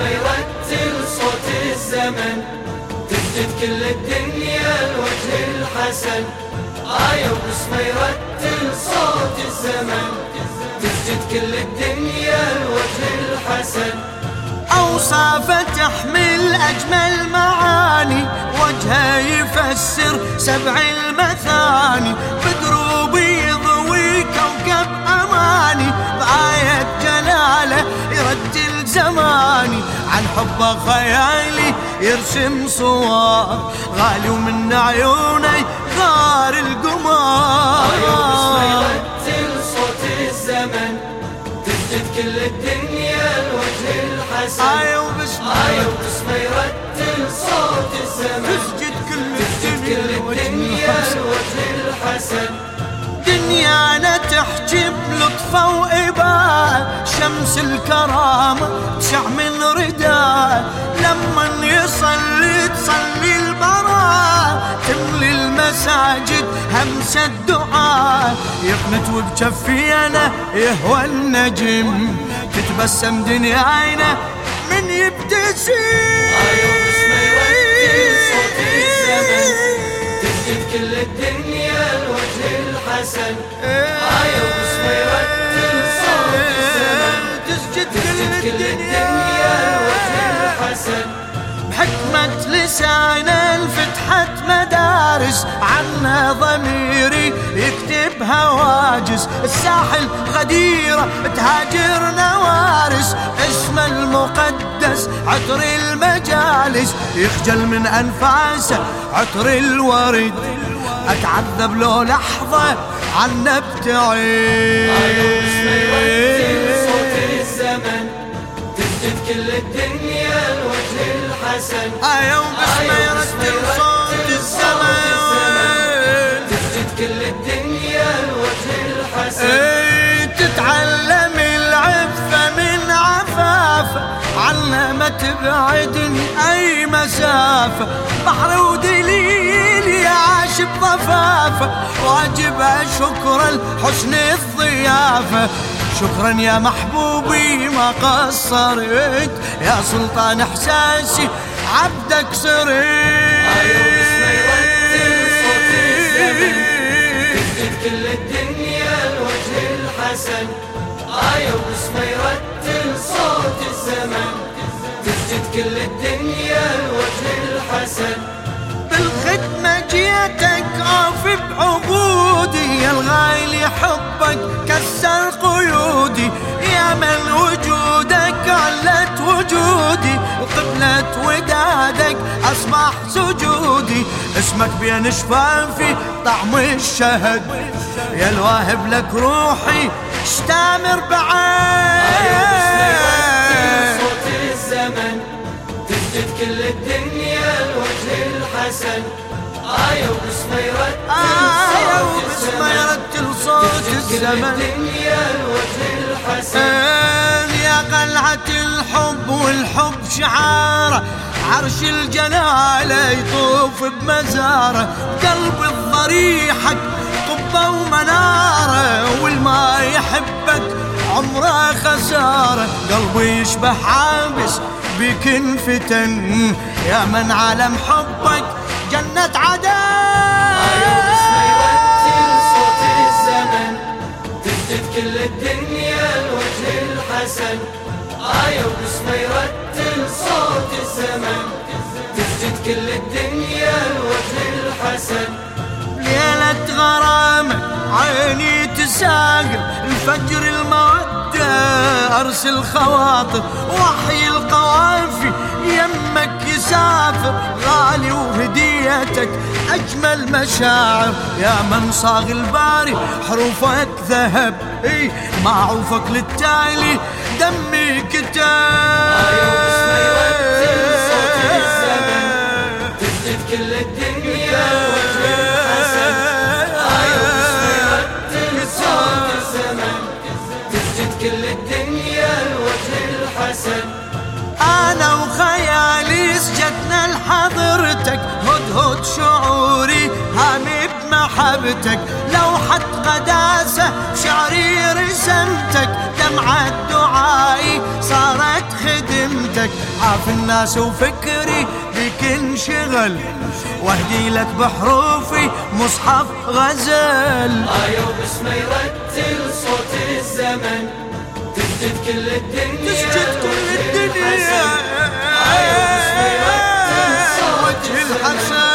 باسمه يرتل صوت الزمن. تسجد كل الدنيا الوجه الحسن. آية باسمه يرتل صوت الزمن. تسجد كل الدنيا الوجه الحسن. أوصافه تحمل أجمل معاني. وجهه يفسر سبع المثاني. بدروب يضوي كوكب أماني. بآية زماني عن حبه خيالي يرسم صور غالي ومن عيوني غار القمر. يرتل صوت الزمن تسجد كل الدنيا الوجه الحسن. وبسمة آية وبسمة يرتل صوت الزمن تسجد كل الدنيا الوجه الحسن. دنيانا تحجب لطفة وإباء شمس الكرامة تشع من رداء. لما يصلي تصلي البراء. تملي المساجد همسة دعاء يقنت وبجفي أنا يهوى النجم. تتبسم دنيانا من يبتسم. آية وبسمة يرتل صوت الزمن تسجد كل الدنيا. وبسمة يرتل صوت الزمن تسجد كل الدنيا. الوجه الحسن بحكمة لسانه انفتحت مدارس عنا ضميري يكتب هواجس. الساحل غديرة تهاجر نوارس. اسم المقدس عطر المجالس. يخجل من أنفاسه عطر الورد. أتعذب لو لحظة عنا ابتعد صوت الزمن تسجد كل الدنيا الوجه الحسن آية وبسمة يرتل صوت السماء تسجد كل الدنيا الوجه الحسن إيه تتعلم العفة من عفافة عنا ما تبعدني أي مسافة شكرا لحسن الضيافة شكرا يا محبوبي ما قصرت. يا سلطان إحساسي عبدك صرت كل الدنيا الوجه الحسن آية وبسمة يرتل صوت الزمن. تسجد كل الدنيا الوجه الحسن. بالخدمة جيتك عاف بعبودي يا الغالي حبك كسر قيودي يا من وجودك علت وجودي وقبلة ودادك أصبح سجودي. اسمك بين شفافي طعم الشهد. يا الواهب لك روحي اشتامر بعين صوت الزمن تسجد كل الدنيا الوجه الحسن. آية وبسمة يرتل آية يرتل صوت الزمن. يا قلعة الحب والحب شعاره عرش الجلالة يطوف بمزاره قلب الضريحك قبة ومنارة والما يحبك عمره خسارة قلبي يشبه عابس بك انفتن يا من عالم حبك جنة آية وبسمة يرتل صوت الزمن تسجد كل الدنيا الوجه الحسن ليلة غرامة عيني تساقل الفجر المودة أرسل خواطر وحي القوافي يمك يسافر غالي وهديتك أجمل مشاعر. يا من صاغ الباري حروفك ذهب. إي معروفك للتالي دمي كتاب كل الدنيا كل الدنيا الوجه الحسن أنا وخيالي أنا لحضرتك هدهد شعوري هاني بمحبتك. لوحة قداسة شعري رسمتك دمعة دعائي صارت خدمتك. عاف الناس وفكري بك انشغل واهدي لك بحروفي مصحف غزل. ايو بسم يرتل صوت الزمن تسجد كل الدنيا تسجد كل الدنيا. Aksa